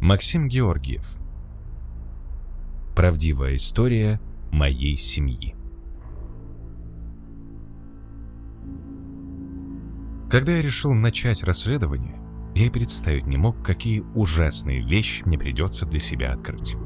Максим Георгиев. Правдивая история моей семьи. Когда я решил начать расследование, я и представить не мог, какие ужасные вещи мне придется для себя открыть.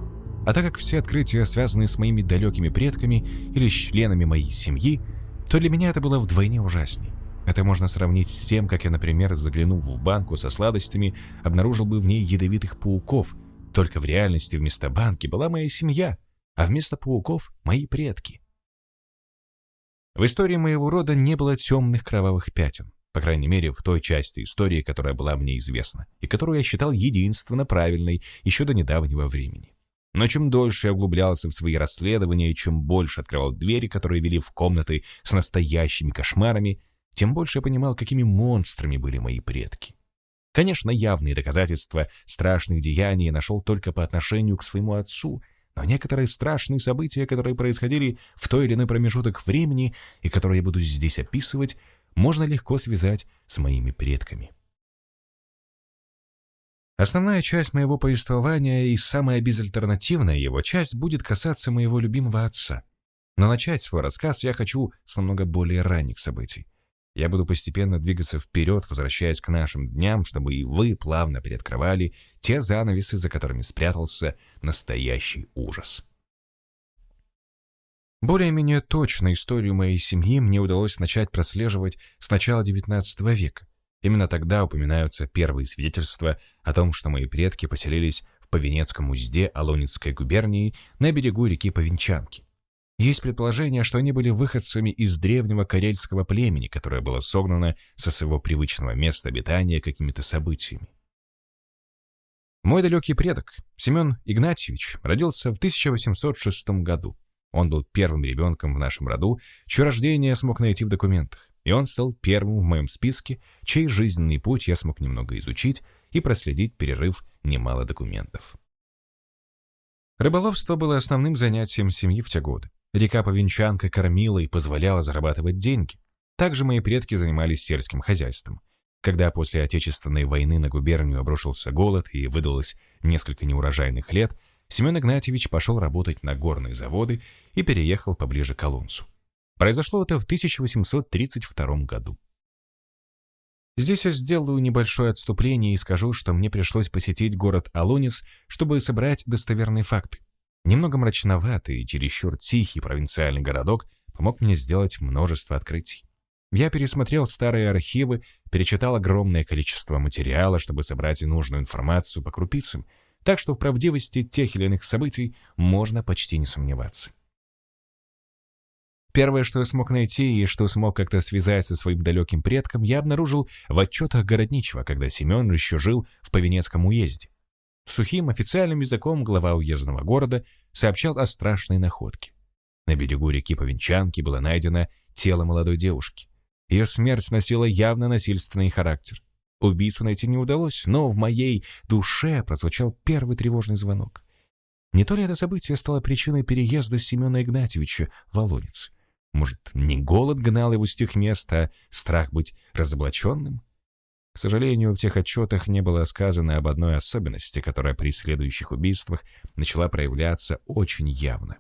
А так как все открытия связаны с моими далекими предками или с членами моей семьи, то для меня это было вдвойне ужасней. Это можно сравнить с тем, как я, например, заглянув в банку со сладостями, обнаружил бы в ней ядовитых пауков. Только в реальности вместо банки была моя семья, а вместо пауков — мои предки. В истории моего рода не было темных кровавых пятен, по крайней мере, в той части истории, которая была мне известна, и которую я считал единственно правильной еще до недавнего времени. Но чем дольше я углублялся в свои расследования и чем больше открывал двери, которые вели в комнаты с настоящими кошмарами, тем больше я понимал, какими монстрами были мои предки. Конечно, явные доказательства страшных деяний я нашел только по отношению к своему отцу, но некоторые страшные события, которые происходили в той или иной промежуток времени и которые я буду здесь описывать, можно легко связать с моими предками. Основная часть моего повествования и самая безальтернативная его часть будет касаться моего любимого отца. Но начать свой рассказ я хочу с намного более ранних событий. Я буду постепенно двигаться вперед, возвращаясь к нашим дням, чтобы и вы плавно приоткрывали те занавесы, за которыми спрятался настоящий ужас. Более-менее точно историю моей семьи мне удалось начать прослеживать с начала XIX века. Именно тогда упоминаются первые свидетельства о том, что мои предки поселились в Повенецком узде Алонинской губернии на берегу реки Повенчанки. Есть предположение, что они были выходцами из древнего карельского племени, которое было согнано со своего привычного места обитания какими-то событиями. Мой далекий предок, Семен Игнатьевич, родился в 1806 году. Он был первым ребенком в нашем роду, чье рождение я смог найти в документах, и он стал первым в моем списке, чей жизненный путь я смог немного изучить и проследить, перерыв немало документов. Рыболовство было основным занятием семьи в те годы. Река Повенчанка кормила и позволяла зарабатывать деньги. Также мои предки занимались сельским хозяйством. Когда после Отечественной войны на губернию обрушился голод и выдалось несколько неурожайных лет, Семен Игнатьевич пошел работать на горные заводы и переехал поближе к Колонцу. Произошло это в 1832 году. Здесь я сделаю небольшое отступление и скажу, что мне пришлось посетить город Алонец, чтобы собрать достоверные факты. Немного мрачноватый и чересчур тихий провинциальный городок помог мне сделать множество открытий. Я пересмотрел старые архивы, перечитал огромное количество материала, чтобы собрать нужную информацию по крупицам, так что в правдивости тех или иных событий можно почти не сомневаться. Первое, что я смог найти и что смог как-то связать со своим далеким предком, я обнаружил в отчетах Городничего, когда Семен еще жил в Повенецком уезде. Сухим официальным языком глава уездного города сообщал о страшной находке. На берегу реки Повенчанки было найдено тело молодой девушки. Ее смерть носила явно насильственный характер. Убийцу найти не удалось, но в моей душе прозвучал первый тревожный звонок. Не то ли это событие стало причиной переезда Семена Игнатьевича в Волонец? Может, не голод гнал его с тех мест, а страх быть разоблаченным? К сожалению, в тех отчетах не было сказано об одной особенности, которая при следующих убийствах начала проявляться очень явно.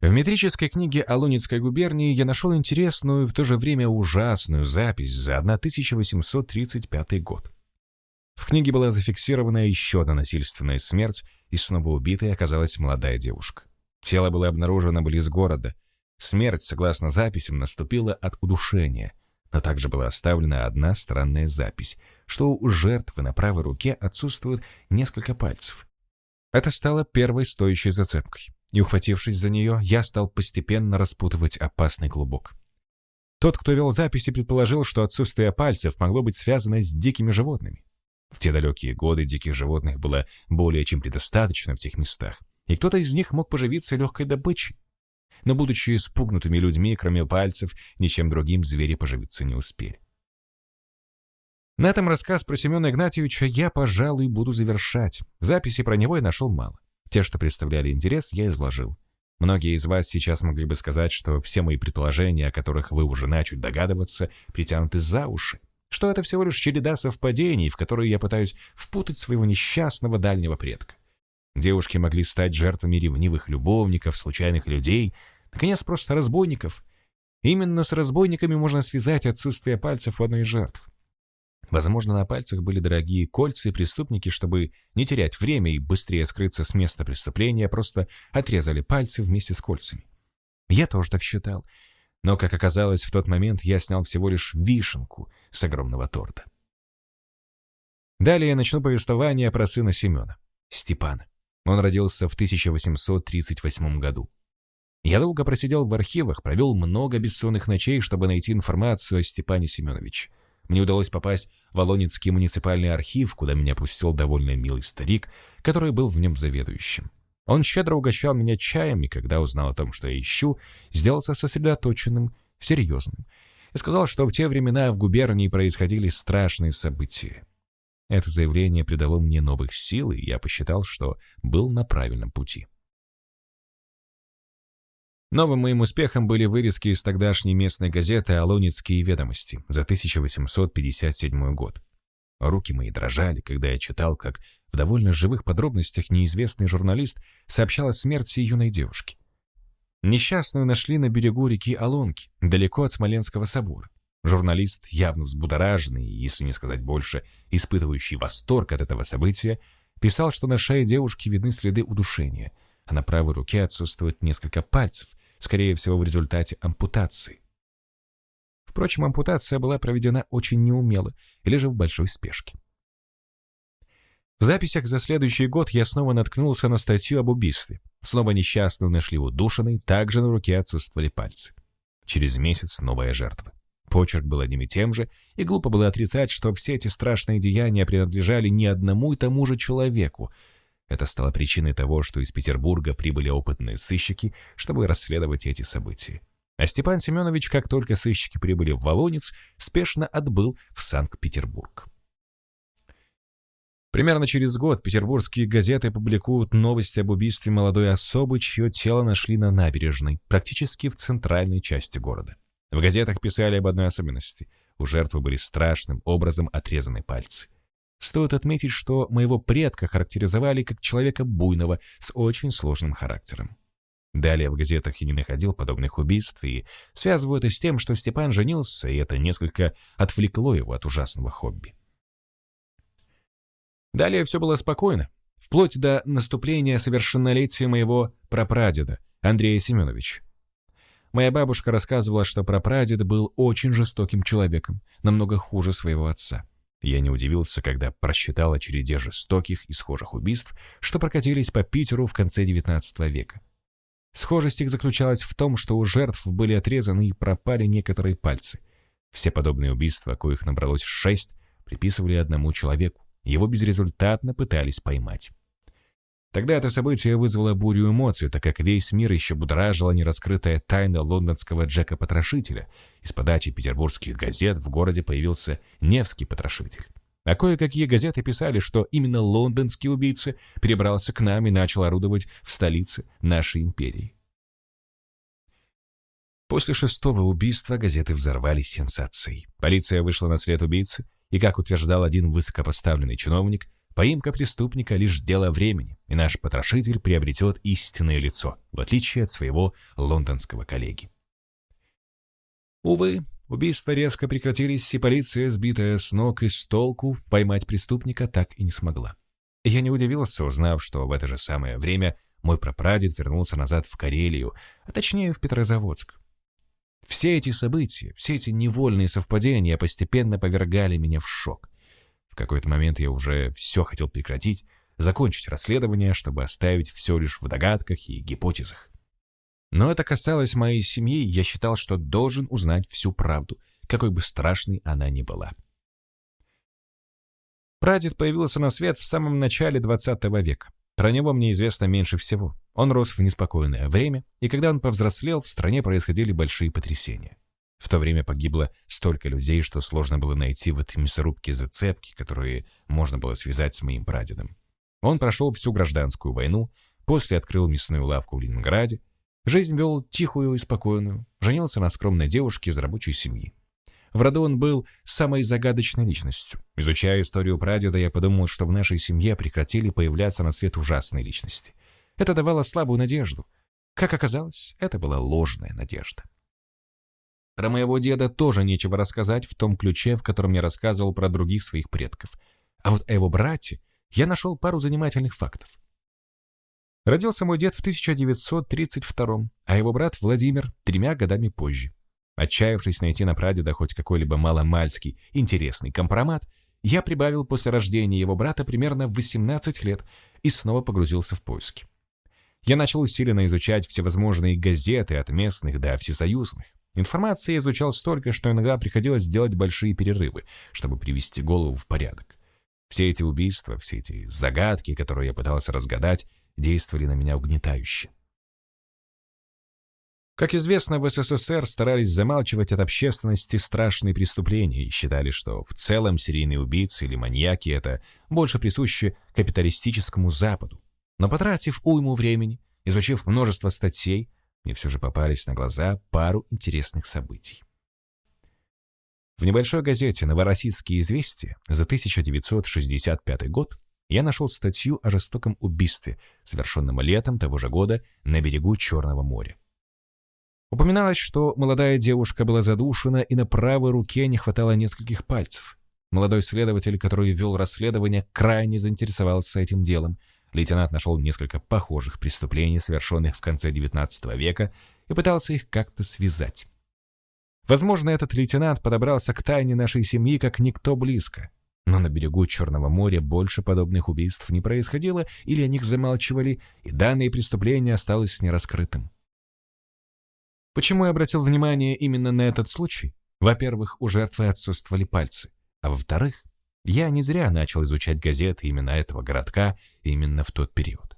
В метрической книге о Луницкой губернии я нашел интересную и в то же время ужасную запись за 1835 год. В книге была зафиксирована еще одна насильственная смерть, и снова убитой оказалась молодая девушка. Тело было обнаружено близ города. Смерть, согласно записям, наступила от удушения но также была оставлена одна странная запись, что у жертвы на правой руке отсутствует несколько пальцев. Это стало первой стоящей зацепкой, и, ухватившись за нее, я стал постепенно распутывать опасный клубок. Тот, кто вел записи, предположил, что отсутствие пальцев могло быть связано с дикими животными. В те далекие годы диких животных было более чем предостаточно в тех местах, и кто-то из них мог поживиться легкой добычей но, будучи испугнутыми людьми, кроме пальцев, ничем другим звери поживиться не успели. На этом рассказ про Семена Игнатьевича я, пожалуй, буду завершать. Записи про него я нашел мало. Те, что представляли интерес, я изложил. Многие из вас сейчас могли бы сказать, что все мои предположения, о которых вы уже начали догадываться, притянуты за уши, что это всего лишь череда совпадений, в которые я пытаюсь впутать своего несчастного дальнего предка. Девушки могли стать жертвами ревнивых любовников, случайных людей, наконец, просто разбойников. Именно с разбойниками можно связать отсутствие пальцев у одной из жертв. Возможно, на пальцах были дорогие кольца, и преступники, чтобы не терять время и быстрее скрыться с места преступления, просто отрезали пальцы вместе с кольцами. Я тоже так считал. Но, как оказалось, в тот момент я снял всего лишь вишенку с огромного торта. Далее я начну повествование про сына Семена, Степана. Он родился в 1838 году. Я долго просидел в архивах, провел много бессонных ночей, чтобы найти информацию о Степане Семеновиче. Мне удалось попасть в Волонецкий муниципальный архив, куда меня пустил довольно милый старик, который был в нем заведующим. Он щедро угощал меня чаем, и когда узнал о том, что я ищу, сделался сосредоточенным, серьезным, и сказал, что в те времена в губернии происходили страшные события. Это заявление придало мне новых сил, и я посчитал, что был на правильном пути. Новым моим успехом были вырезки из тогдашней местной газеты «Алонецкие ведомости» за 1857 год. Руки мои дрожали, когда я читал, как в довольно живых подробностях неизвестный журналист сообщал о смерти юной девушки. Несчастную нашли на берегу реки Алонки, далеко от Смоленского собора. Журналист, явно взбудораженный, если не сказать больше, испытывающий восторг от этого события, писал, что на шее девушки видны следы удушения, а на правой руке отсутствует несколько пальцев, скорее всего, в результате ампутации. Впрочем, ампутация была проведена очень неумело или же в большой спешке. В записях за следующий год я снова наткнулся на статью об убийстве. Снова несчастную нашли удушенной, также на руке отсутствовали пальцы. Через месяц новая жертва. Почерк был одним и тем же, и глупо было отрицать, что все эти страшные деяния принадлежали не одному и тому же человеку, это стало причиной того, что из Петербурга прибыли опытные сыщики, чтобы расследовать эти события. А Степан Семенович, как только сыщики прибыли в Волонец, спешно отбыл в Санкт-Петербург. Примерно через год петербургские газеты публикуют новости об убийстве молодой особы, чье тело нашли на набережной, практически в центральной части города. В газетах писали об одной особенности. У жертвы были страшным образом отрезаны пальцы. Стоит отметить, что моего предка характеризовали как человека буйного с очень сложным характером. Далее в газетах я не находил подобных убийств и связываю это с тем, что Степан женился, и это несколько отвлекло его от ужасного хобби. Далее все было спокойно, вплоть до наступления совершеннолетия моего прапрадеда, Андрея Семеновича. Моя бабушка рассказывала, что прапрадед был очень жестоким человеком, намного хуже своего отца. Я не удивился, когда просчитал о череде жестоких и схожих убийств, что прокатились по Питеру в конце XIX века. Схожесть их заключалась в том, что у жертв были отрезаны и пропали некоторые пальцы. Все подобные убийства, коих набралось шесть, приписывали одному человеку. Его безрезультатно пытались поймать. Тогда это событие вызвало бурю эмоций, так как весь мир еще будоражила нераскрытая тайна лондонского Джека-потрошителя. Из подачи петербургских газет в городе появился Невский потрошитель. А кое-какие газеты писали, что именно лондонский убийца перебрался к нам и начал орудовать в столице нашей империи. После шестого убийства газеты взорвались сенсацией. Полиция вышла на след убийцы, и, как утверждал один высокопоставленный чиновник, Поимка преступника — лишь дело времени, и наш потрошитель приобретет истинное лицо, в отличие от своего лондонского коллеги. Увы, убийства резко прекратились, и полиция, сбитая с ног и с толку, поймать преступника так и не смогла. Я не удивился, узнав, что в это же самое время мой прапрадед вернулся назад в Карелию, а точнее в Петрозаводск. Все эти события, все эти невольные совпадения постепенно повергали меня в шок какой-то момент я уже все хотел прекратить, закончить расследование, чтобы оставить все лишь в догадках и гипотезах. Но это касалось моей семьи, я считал, что должен узнать всю правду, какой бы страшной она ни была. Прадед появился на свет в самом начале 20 века. Про него мне известно меньше всего. Он рос в неспокойное время, и когда он повзрослел, в стране происходили большие потрясения. В то время погибло столько людей, что сложно было найти в этой мясорубке зацепки, которые можно было связать с моим прадедом. Он прошел всю гражданскую войну, после открыл мясную лавку в Ленинграде, жизнь вел тихую и спокойную, женился на скромной девушке из рабочей семьи. В роду он был самой загадочной личностью. Изучая историю прадеда, я подумал, что в нашей семье прекратили появляться на свет ужасные личности. Это давало слабую надежду. Как оказалось, это была ложная надежда. Про моего деда тоже нечего рассказать в том ключе, в котором я рассказывал про других своих предков. А вот о его брате я нашел пару занимательных фактов. Родился мой дед в 1932 а его брат Владимир тремя годами позже. Отчаявшись найти на прадеда хоть какой-либо маломальский интересный компромат, я прибавил после рождения его брата примерно в 18 лет и снова погрузился в поиски. Я начал усиленно изучать всевозможные газеты от местных до всесоюзных. Информации я изучал столько, что иногда приходилось делать большие перерывы, чтобы привести голову в порядок. Все эти убийства, все эти загадки, которые я пытался разгадать, действовали на меня угнетающе. Как известно, в СССР старались замалчивать от общественности страшные преступления и считали, что в целом серийные убийцы или маньяки — это больше присуще капиталистическому Западу. Но потратив уйму времени, изучив множество статей, мне все же попались на глаза пару интересных событий. В небольшой газете «Новороссийские известия» за 1965 год я нашел статью о жестоком убийстве, совершенном летом того же года на берегу Черного моря. Упоминалось, что молодая девушка была задушена, и на правой руке не хватало нескольких пальцев. Молодой следователь, который вел расследование, крайне заинтересовался этим делом. Лейтенант нашел несколько похожих преступлений, совершенных в конце XIX века, и пытался их как-то связать. Возможно, этот лейтенант подобрался к тайне нашей семьи как никто близко. Но на берегу Черного моря больше подобных убийств не происходило, или о них замалчивали, и данное преступление осталось нераскрытым. Почему я обратил внимание именно на этот случай? Во-первых, у жертвы отсутствовали пальцы. А во-вторых, я не зря начал изучать газеты именно этого городка именно в тот период.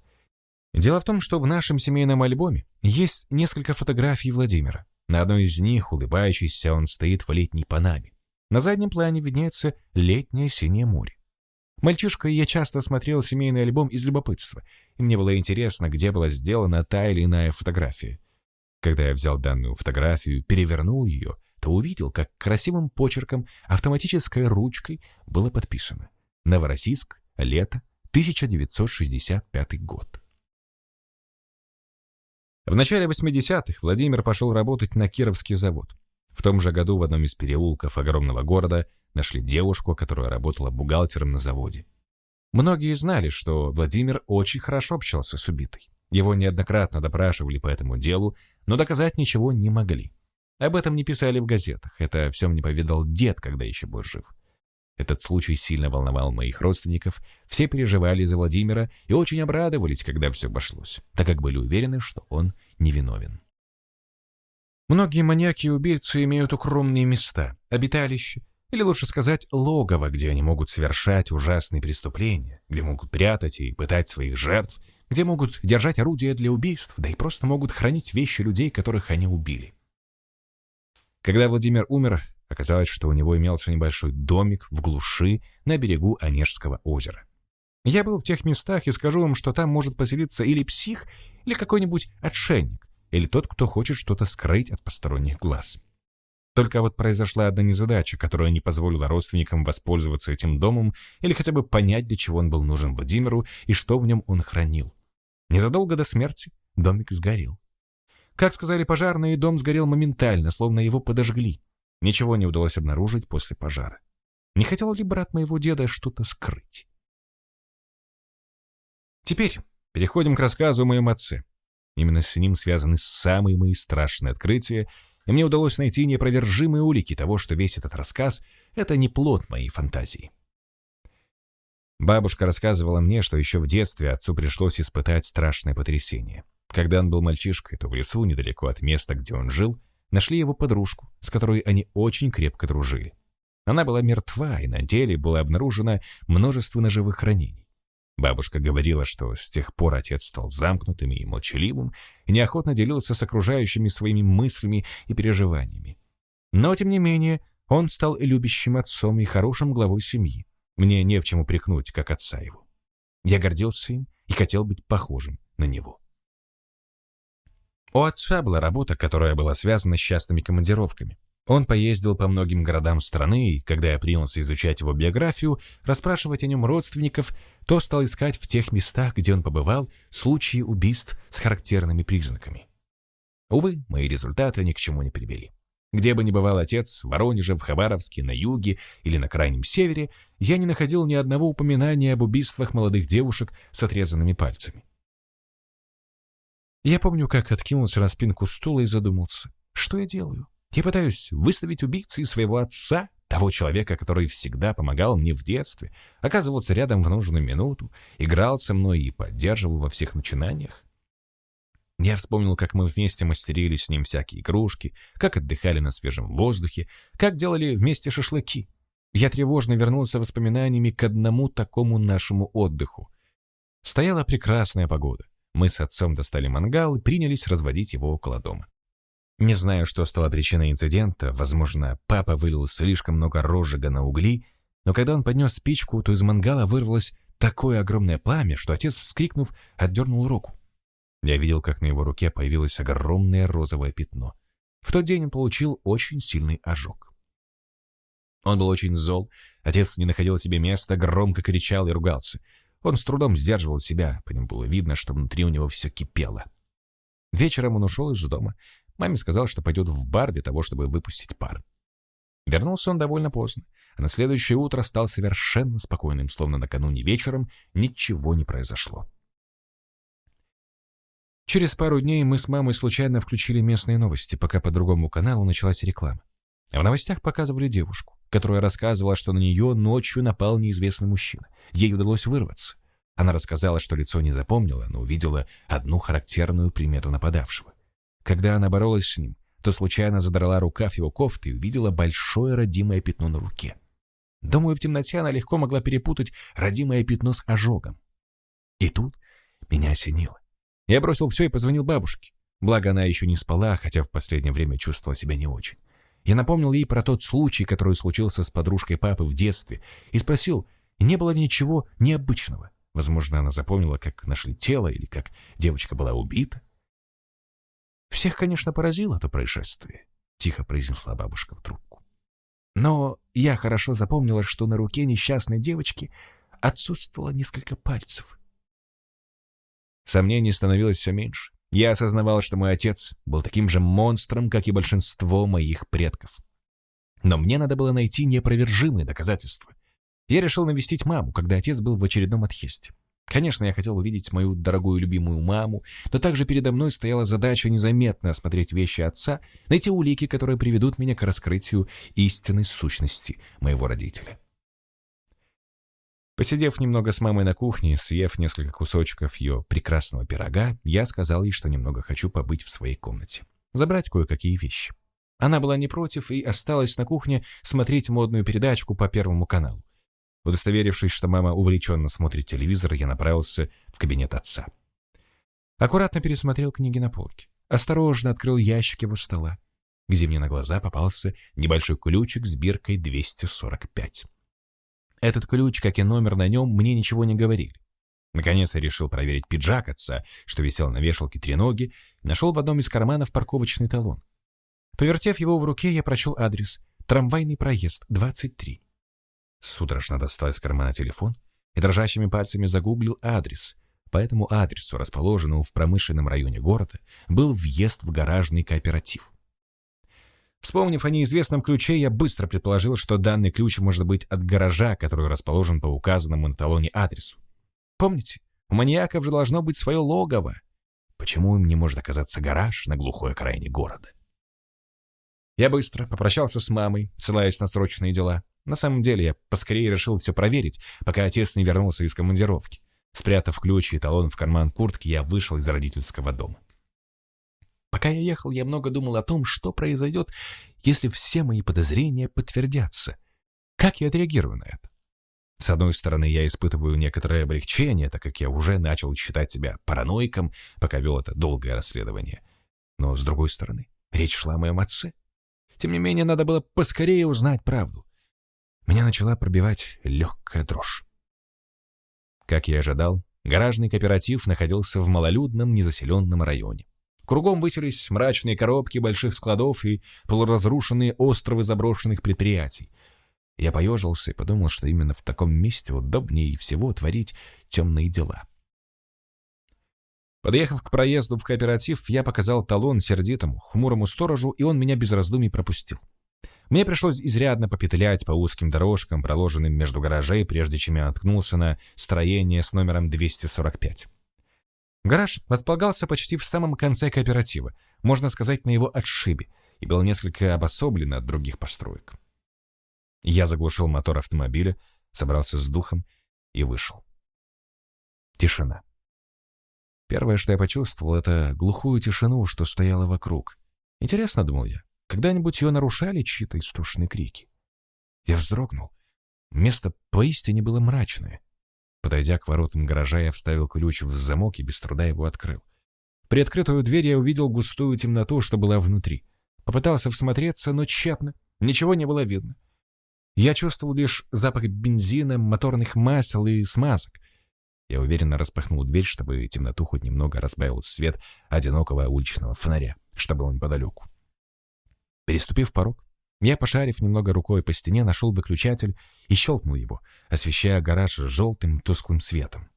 Дело в том, что в нашем семейном альбоме есть несколько фотографий Владимира. На одной из них, улыбающийся, он стоит в летней Панаме. На заднем плане виднеется летнее синее море. Мальчишкой я часто смотрел семейный альбом из любопытства, и мне было интересно, где была сделана та или иная фотография. Когда я взял данную фотографию, перевернул ее, то увидел, как красивым почерком автоматической ручкой было подписано «Новороссийск, лето, 1965 год». В начале 80-х Владимир пошел работать на Кировский завод. В том же году в одном из переулков огромного города нашли девушку, которая работала бухгалтером на заводе. Многие знали, что Владимир очень хорошо общался с убитой. Его неоднократно допрашивали по этому делу, но доказать ничего не могли. Об этом не писали в газетах, это все мне поведал дед, когда еще был жив. Этот случай сильно волновал моих родственников, все переживали за Владимира и очень обрадовались, когда все обошлось, так как были уверены, что он невиновен. Многие маньяки и убийцы имеют укромные места, обиталища, или лучше сказать, логово, где они могут совершать ужасные преступления, где могут прятать и пытать своих жертв, где могут держать орудия для убийств, да и просто могут хранить вещи людей, которых они убили. Когда Владимир умер, оказалось, что у него имелся небольшой домик в глуши на берегу Онежского озера. Я был в тех местах и скажу вам, что там может поселиться или псих, или какой-нибудь отшельник, или тот, кто хочет что-то скрыть от посторонних глаз. Только вот произошла одна незадача, которая не позволила родственникам воспользоваться этим домом или хотя бы понять, для чего он был нужен Владимиру и что в нем он хранил. Незадолго до смерти домик сгорел. Как сказали пожарные, дом сгорел моментально, словно его подожгли. Ничего не удалось обнаружить после пожара. Не хотел ли брат моего деда что-то скрыть? Теперь переходим к рассказу о моем отце. Именно с ним связаны самые мои страшные открытия, и мне удалось найти непровержимые улики того, что весь этот рассказ — это не плод моей фантазии. Бабушка рассказывала мне, что еще в детстве отцу пришлось испытать страшное потрясение. Когда он был мальчишкой, то в лесу, недалеко от места, где он жил, нашли его подружку, с которой они очень крепко дружили. Она была мертва, и на теле было обнаружено множество ножевых ранений. Бабушка говорила, что с тех пор отец стал замкнутым и молчаливым, и неохотно делился с окружающими своими мыслями и переживаниями. Но, тем не менее, он стал любящим отцом и хорошим главой семьи. Мне не в чем упрекнуть, как отца его. Я гордился им и хотел быть похожим на него. У отца была работа, которая была связана с частными командировками. Он поездил по многим городам страны, и когда я принялся изучать его биографию, расспрашивать о нем родственников, то стал искать в тех местах, где он побывал, случаи убийств с характерными признаками. Увы, мои результаты ни к чему не привели. Где бы ни бывал отец, в Воронеже, в Хабаровске, на юге или на крайнем севере, я не находил ни одного упоминания об убийствах молодых девушек с отрезанными пальцами. Я помню, как откинулся на спинку стула и задумался, что я делаю? Я пытаюсь выставить убийцей своего отца, того человека, который всегда помогал мне в детстве, оказывался рядом в нужную минуту, играл со мной и поддерживал во всех начинаниях. Я вспомнил, как мы вместе мастерили с ним всякие игрушки, как отдыхали на свежем воздухе, как делали вместе шашлыки. Я тревожно вернулся воспоминаниями к одному такому нашему отдыху. Стояла прекрасная погода. Мы с отцом достали мангал и принялись разводить его около дома. Не знаю, что стало причиной инцидента, возможно, папа вылил слишком много розжига на угли, но когда он поднес спичку, то из мангала вырвалось такое огромное пламя, что отец, вскрикнув, отдернул руку. Я видел, как на его руке появилось огромное розовое пятно. В тот день он получил очень сильный ожог. Он был очень зол, отец не находил себе места, громко кричал и ругался. Он с трудом сдерживал себя, по нему было видно, что внутри у него все кипело. Вечером он ушел из дома, Маме сказал, что пойдет в бар для того, чтобы выпустить пар. Вернулся он довольно поздно, а на следующее утро стал совершенно спокойным, словно накануне вечером ничего не произошло. Через пару дней мы с мамой случайно включили местные новости, пока по другому каналу началась реклама. В новостях показывали девушку, которая рассказывала, что на нее ночью напал неизвестный мужчина. Ей удалось вырваться. Она рассказала, что лицо не запомнила, но увидела одну характерную примету нападавшего. Когда она боролась с ним, то случайно задрала рукав его кофты и увидела большое родимое пятно на руке. Думаю, в темноте она легко могла перепутать родимое пятно с ожогом. И тут меня осенило. Я бросил все и позвонил бабушке. Благо, она еще не спала, хотя в последнее время чувствовала себя не очень. Я напомнил ей про тот случай, который случился с подружкой папы в детстве, и спросил, не было ли ничего необычного. Возможно, она запомнила, как нашли тело или как девочка была убита. Всех, конечно, поразило это происшествие, тихо произнесла бабушка в трубку. Но я хорошо запомнила, что на руке несчастной девочки отсутствовало несколько пальцев. Сомнений становилось все меньше. Я осознавал, что мой отец был таким же монстром, как и большинство моих предков. Но мне надо было найти неопровержимые доказательства. Я решил навестить маму, когда отец был в очередном отъезде. Конечно, я хотел увидеть мою дорогую любимую маму, но также передо мной стояла задача незаметно осмотреть вещи отца, найти улики, которые приведут меня к раскрытию истинной сущности моего родителя. Посидев немного с мамой на кухне, съев несколько кусочков ее прекрасного пирога, я сказал ей, что немного хочу побыть в своей комнате, забрать кое-какие вещи. Она была не против и осталась на кухне смотреть модную передачку по Первому каналу. Удостоверившись, что мама увлеченно смотрит телевизор, я направился в кабинет отца. Аккуратно пересмотрел книги на полке. Осторожно открыл ящик его стола. Где мне на глаза попался небольшой ключик с биркой 245. Этот ключ, как и номер на нем, мне ничего не говорили. Наконец я решил проверить пиджак отца, что висел на вешалке треноги, и нашел в одном из карманов парковочный талон. Повертев его в руке, я прочел адрес «Трамвайный проезд, 23». Судорожно достал из кармана телефон и дрожащими пальцами загуглил адрес. По этому адресу, расположенному в промышленном районе города, был въезд в гаражный кооператив. Вспомнив о неизвестном ключе, я быстро предположил, что данный ключ может быть от гаража, который расположен по указанному на талоне адресу. Помните, у маньяков же должно быть свое логово. Почему им не может оказаться гараж на глухой окраине города? Я быстро попрощался с мамой, ссылаясь на срочные дела, на самом деле, я поскорее решил все проверить, пока отец не вернулся из командировки. Спрятав ключ и талон в карман куртки, я вышел из родительского дома. Пока я ехал, я много думал о том, что произойдет, если все мои подозрения подтвердятся. Как я отреагирую на это? С одной стороны, я испытываю некоторое облегчение, так как я уже начал считать себя параноиком, пока вел это долгое расследование. Но с другой стороны, речь шла о моем отце. Тем не менее, надо было поскорее узнать правду. Меня начала пробивать легкая дрожь. Как я ожидал, гаражный кооператив находился в малолюдном, незаселенном районе. Кругом высились мрачные коробки больших складов и полуразрушенные островы заброшенных предприятий. Я поежился и подумал, что именно в таком месте удобнее всего творить темные дела. Подъехав к проезду в кооператив, я показал талон сердитому, хмурому сторожу, и он меня без раздумий пропустил. Мне пришлось изрядно попетлять по узким дорожкам, проложенным между гаражей, прежде чем я наткнулся на строение с номером 245. Гараж располагался почти в самом конце кооператива, можно сказать, на его отшибе, и был несколько обособлен от других построек. Я заглушил мотор автомобиля, собрался с духом и вышел. Тишина. Первое, что я почувствовал, это глухую тишину, что стояла вокруг. Интересно, думал я, когда-нибудь ее нарушали чьи-то истошные крики? Я вздрогнул. Место поистине было мрачное. Подойдя к воротам гаража, я вставил ключ в замок и без труда его открыл. При открытую дверь я увидел густую темноту, что была внутри. Попытался всмотреться, но тщетно. Ничего не было видно. Я чувствовал лишь запах бензина, моторных масел и смазок. Я уверенно распахнул дверь, чтобы темноту хоть немного разбавил свет одинокого уличного фонаря, что было неподалеку. Переступив порог, я, пошарив немного рукой по стене, нашел выключатель и щелкнул его, освещая гараж желтым тусклым светом.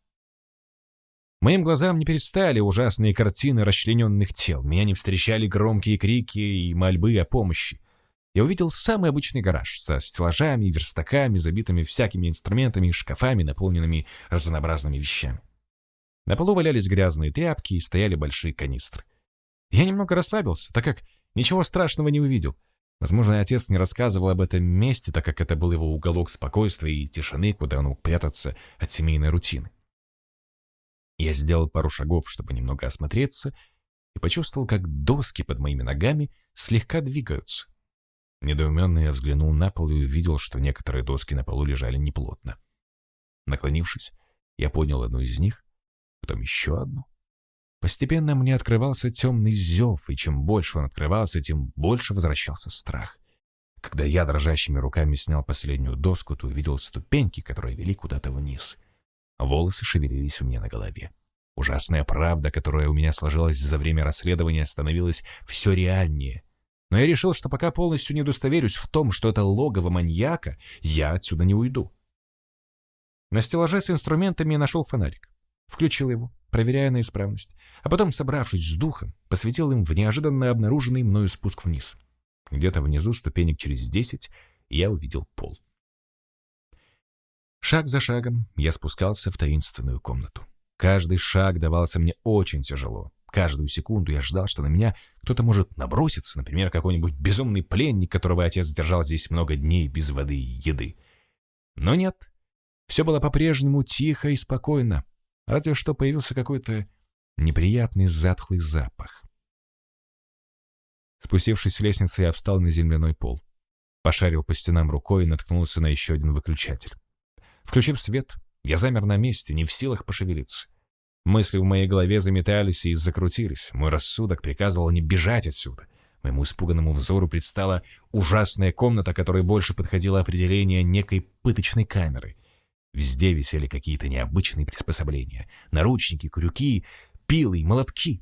Моим глазам не перестали ужасные картины расчлененных тел. Меня не встречали громкие крики и мольбы о помощи. Я увидел самый обычный гараж со стеллажами, верстаками, забитыми всякими инструментами и шкафами, наполненными разнообразными вещами. На полу валялись грязные тряпки и стояли большие канистры. Я немного расслабился, так как ничего страшного не увидел. Возможно, отец не рассказывал об этом месте, так как это был его уголок спокойствия и тишины, куда он мог прятаться от семейной рутины. Я сделал пару шагов, чтобы немного осмотреться, и почувствовал, как доски под моими ногами слегка двигаются. Недоуменно я взглянул на пол и увидел, что некоторые доски на полу лежали неплотно. Наклонившись, я поднял одну из них, потом еще одну. Постепенно мне открывался темный зев, и чем больше он открывался, тем больше возвращался страх. Когда я дрожащими руками снял последнюю доску, то увидел ступеньки, которые вели куда-то вниз. Волосы шевелились у меня на голове. Ужасная правда, которая у меня сложилась за время расследования, становилась все реальнее — но я решил, что пока полностью не удостоверюсь в том, что это логово маньяка, я отсюда не уйду. На стеллаже с инструментами я нашел фонарик. Включил его, проверяя на исправность, а потом, собравшись с духом, посветил им в неожиданно обнаруженный мною спуск вниз. Где-то внизу, ступенек через десять, я увидел пол. Шаг за шагом я спускался в таинственную комнату. Каждый шаг давался мне очень тяжело. Каждую секунду я ждал, что на меня кто-то может наброситься, например, какой-нибудь безумный пленник, которого отец держал здесь много дней без воды и еды. Но нет, все было по-прежнему тихо и спокойно, разве что появился какой-то неприятный затхлый запах. Спустившись с лестницы, я встал на земляной пол. Пошарил по стенам рукой и наткнулся на еще один выключатель. Включив свет, я замер на месте, не в силах пошевелиться. Мысли в моей голове заметались и закрутились. Мой рассудок приказывал не бежать отсюда. Моему испуганному взору предстала ужасная комната, которой больше подходило определение некой пыточной камеры. Везде висели какие-то необычные приспособления. Наручники, крюки, пилы, молотки.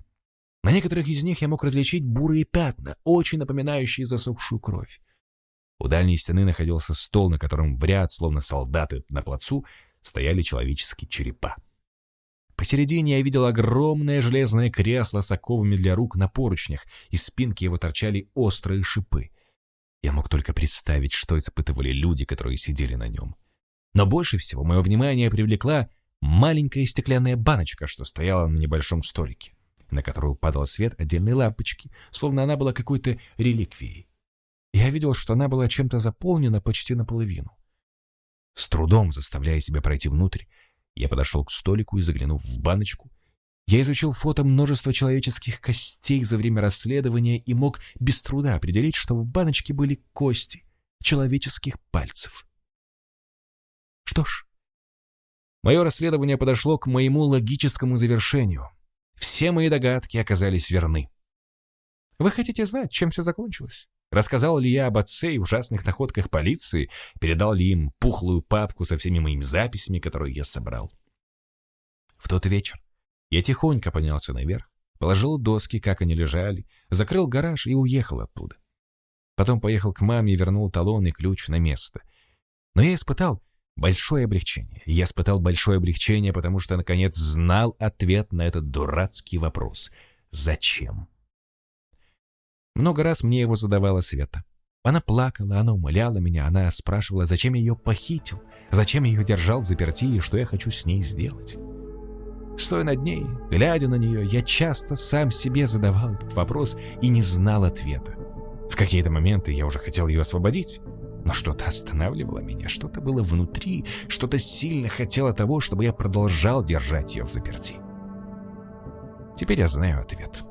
На некоторых из них я мог различить бурые пятна, очень напоминающие засохшую кровь. У дальней стены находился стол, на котором в ряд, словно солдаты на плацу, стояли человеческие черепа. Посередине я видел огромное железное кресло с оковами для рук на поручнях, и спинки его торчали острые шипы. Я мог только представить, что испытывали люди, которые сидели на нем. Но больше всего мое внимание привлекла маленькая стеклянная баночка, что стояла на небольшом столике, на которую падал свет отдельной лампочки, словно она была какой-то реликвией. Я видел, что она была чем-то заполнена почти наполовину. С трудом заставляя себя пройти внутрь, я подошел к столику и заглянув в баночку. Я изучил фото множества человеческих костей за время расследования и мог без труда определить, что в баночке были кости человеческих пальцев. Что ж, мое расследование подошло к моему логическому завершению. Все мои догадки оказались верны. Вы хотите знать, чем все закончилось? Рассказал ли я об отце и ужасных находках полиции, передал ли им пухлую папку со всеми моими записями, которые я собрал. В тот вечер я тихонько поднялся наверх, положил доски, как они лежали, закрыл гараж и уехал оттуда. Потом поехал к маме и вернул талон и ключ на место. Но я испытал большое облегчение. Я испытал большое облегчение, потому что, наконец, знал ответ на этот дурацкий вопрос. Зачем? Много раз мне его задавала Света. Она плакала, она умоляла меня, она спрашивала, зачем я ее похитил, зачем я ее держал в заперти и что я хочу с ней сделать. Стоя над ней, глядя на нее, я часто сам себе задавал этот вопрос и не знал ответа. В какие-то моменты я уже хотел ее освободить, но что-то останавливало меня, что-то было внутри, что-то сильно хотело того, чтобы я продолжал держать ее в заперти. Теперь я знаю ответ.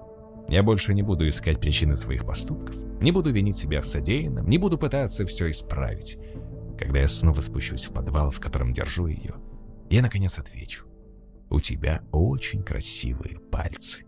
Я больше не буду искать причины своих поступков, не буду винить себя в содеянном, не буду пытаться все исправить. Когда я снова спущусь в подвал, в котором держу ее, я наконец отвечу. У тебя очень красивые пальцы.